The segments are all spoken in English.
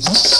Mm-hmm.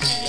Yeah.